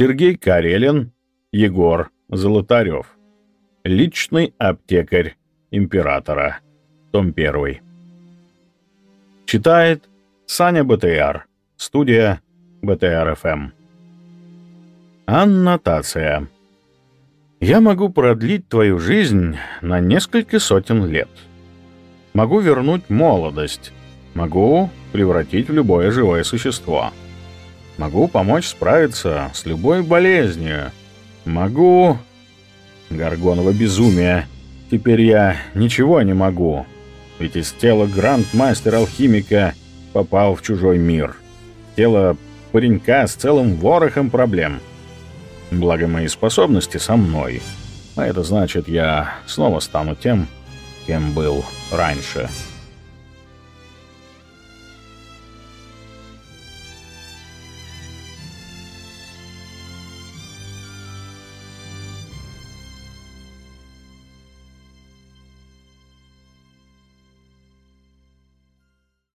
Сергей Карелин, Егор Золотарев. Личный аптекарь императора. Том 1. Читает Саня БТР. Студия БТР ФМ. Аннотация. Я могу продлить твою жизнь на несколько сотен лет. Могу вернуть молодость. Могу превратить в любое живое существо. Могу помочь справиться с любой болезнью. Могу... Гаргоново безумие. Теперь я ничего не могу. Ведь из тела гранд-мастера-алхимика попал в чужой мир. Тело паренька с целым ворохом проблем. Благо мои способности со мной. А это значит, я снова стану тем, кем был раньше.